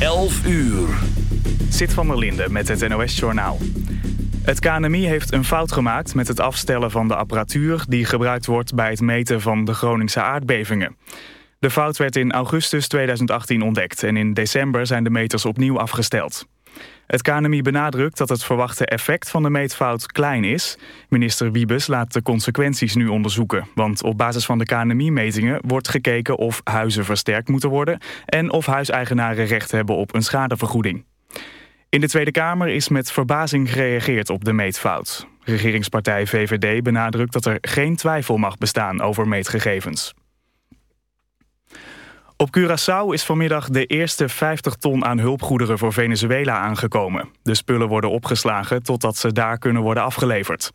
11 uur. Zit van der met het NOS-journaal. Het KNMI heeft een fout gemaakt met het afstellen van de apparatuur... die gebruikt wordt bij het meten van de Groningse aardbevingen. De fout werd in augustus 2018 ontdekt... en in december zijn de meters opnieuw afgesteld. Het KNMI benadrukt dat het verwachte effect van de meetfout klein is. Minister Wiebes laat de consequenties nu onderzoeken. Want op basis van de KNMI-metingen wordt gekeken of huizen versterkt moeten worden... en of huiseigenaren recht hebben op een schadevergoeding. In de Tweede Kamer is met verbazing gereageerd op de meetfout. Regeringspartij VVD benadrukt dat er geen twijfel mag bestaan over meetgegevens. Op Curaçao is vanmiddag de eerste 50 ton aan hulpgoederen voor Venezuela aangekomen. De spullen worden opgeslagen totdat ze daar kunnen worden afgeleverd.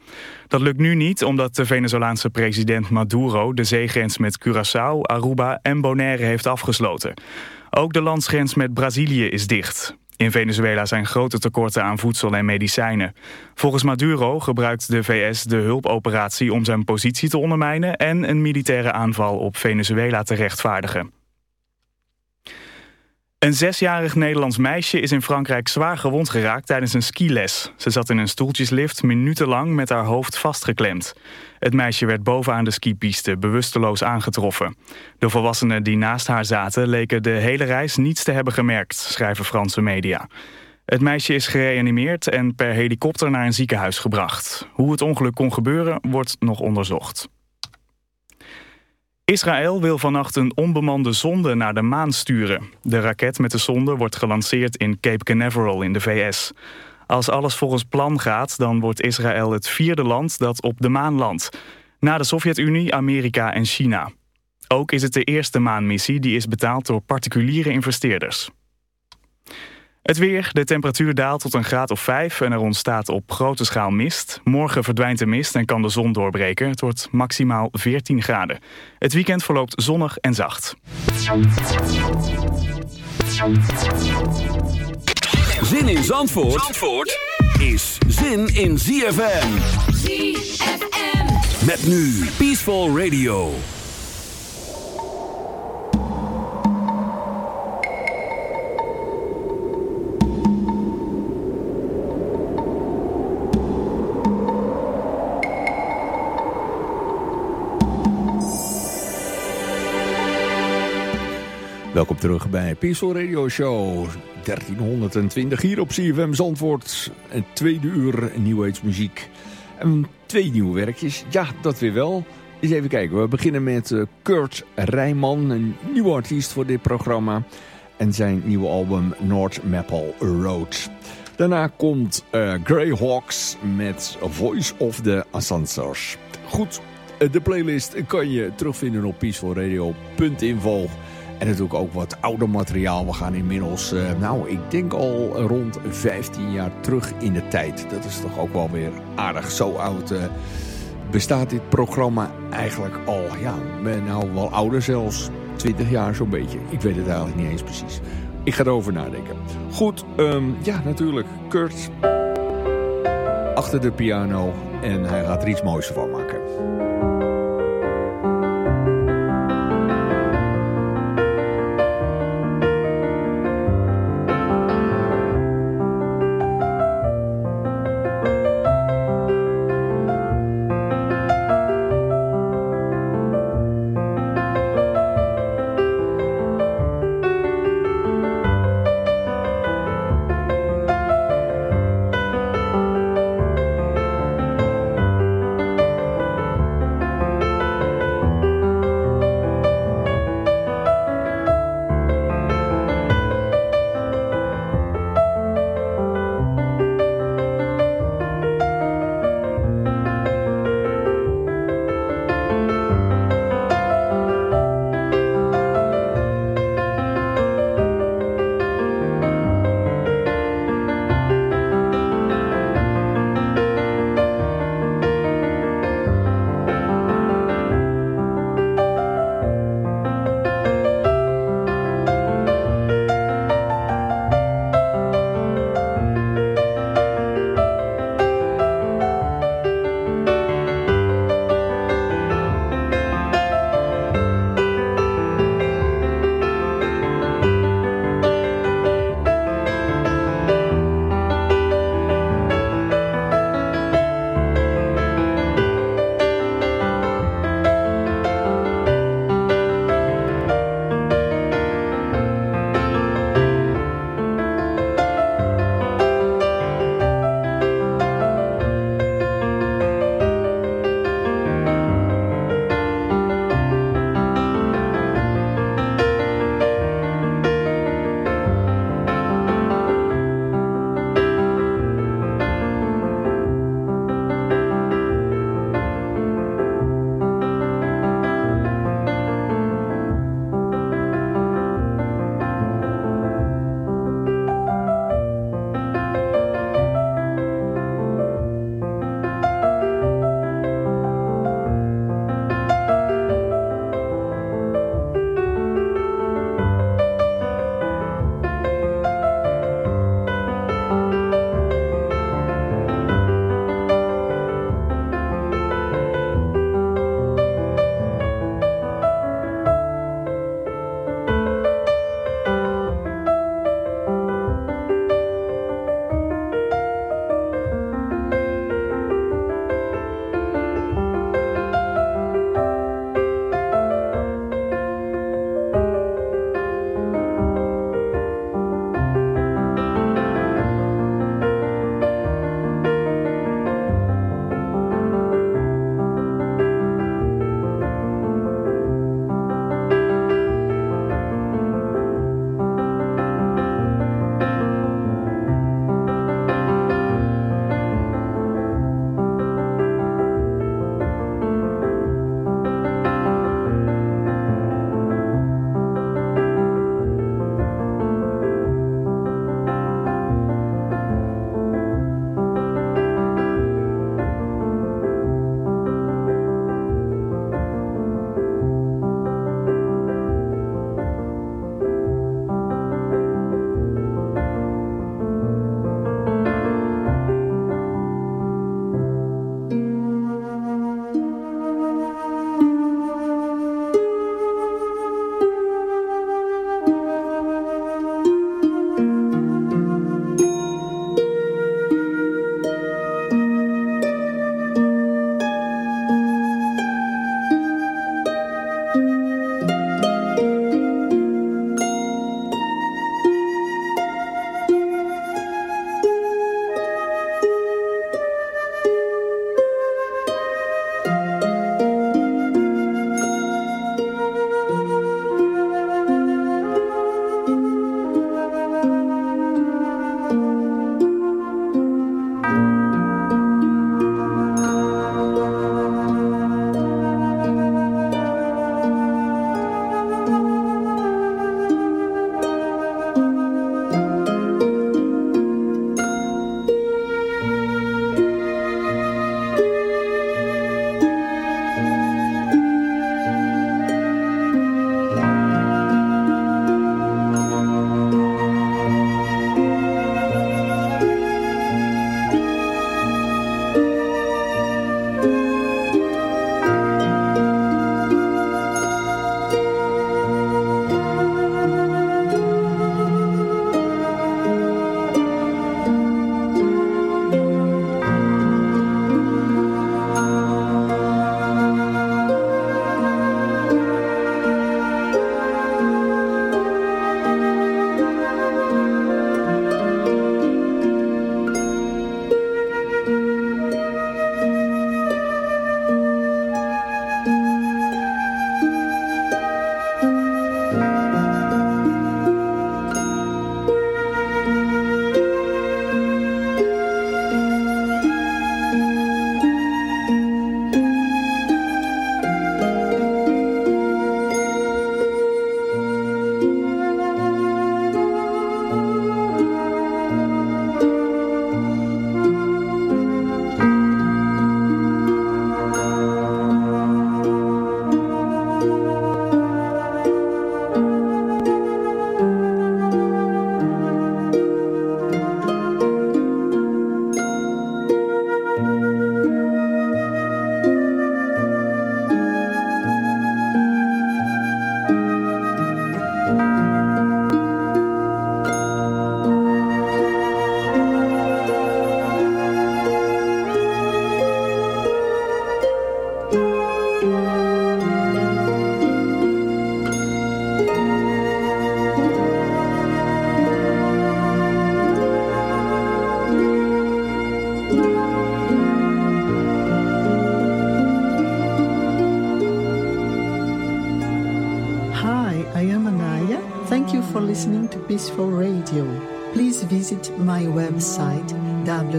Dat lukt nu niet omdat de Venezolaanse president Maduro de zeegrens met Curaçao, Aruba en Bonaire heeft afgesloten. Ook de landsgrens met Brazilië is dicht. In Venezuela zijn grote tekorten aan voedsel en medicijnen. Volgens Maduro gebruikt de VS de hulpoperatie om zijn positie te ondermijnen... en een militaire aanval op Venezuela te rechtvaardigen. Een zesjarig Nederlands meisje is in Frankrijk zwaar gewond geraakt tijdens een skiles. Ze zat in een stoeltjeslift minutenlang met haar hoofd vastgeklemd. Het meisje werd bovenaan de skipiste bewusteloos aangetroffen. De volwassenen die naast haar zaten leken de hele reis niets te hebben gemerkt, schrijven Franse media. Het meisje is gereanimeerd en per helikopter naar een ziekenhuis gebracht. Hoe het ongeluk kon gebeuren wordt nog onderzocht. Israël wil vannacht een onbemande zonde naar de maan sturen. De raket met de zonde wordt gelanceerd in Cape Canaveral in de VS. Als alles volgens plan gaat, dan wordt Israël het vierde land dat op de maan landt. Na de Sovjet-Unie, Amerika en China. Ook is het de eerste maanmissie die is betaald door particuliere investeerders. Het weer, de temperatuur daalt tot een graad of 5 en er ontstaat op grote schaal mist. Morgen verdwijnt de mist en kan de zon doorbreken. Het wordt maximaal 14 graden. Het weekend verloopt zonnig en zacht. Zin in Zandvoort, Zandvoort is zin in ZFM. ZFM. Met nu Peaceful Radio. Welkom terug bij Peaceful Radio Show 1320 hier op CFM Zandvoort. Een tweede uur New muziek. En twee nieuwe werkjes. Ja, dat weer wel. Eens even kijken. We beginnen met eh, Kurt Rijman, een nieuwe artiest voor dit programma. En zijn nieuwe album North Maple Road. Daarna komt uh, Greyhawks met Voice of the Ascensors. Goed, eh, de playlist kan je terugvinden op peacefulradio.info. En natuurlijk ook wat ouder materiaal. We gaan inmiddels, uh, nou, ik denk al rond 15 jaar terug in de tijd. Dat is toch ook wel weer aardig. Zo oud uh, bestaat dit programma eigenlijk al. Ja, nou wel ouder zelfs. 20 jaar zo'n beetje. Ik weet het eigenlijk niet eens precies. Ik ga erover nadenken. Goed, um, ja, natuurlijk. Kurt achter de piano. En hij gaat er iets moois van maken.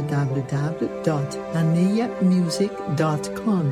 www.aniamusic.com.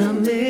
amazing.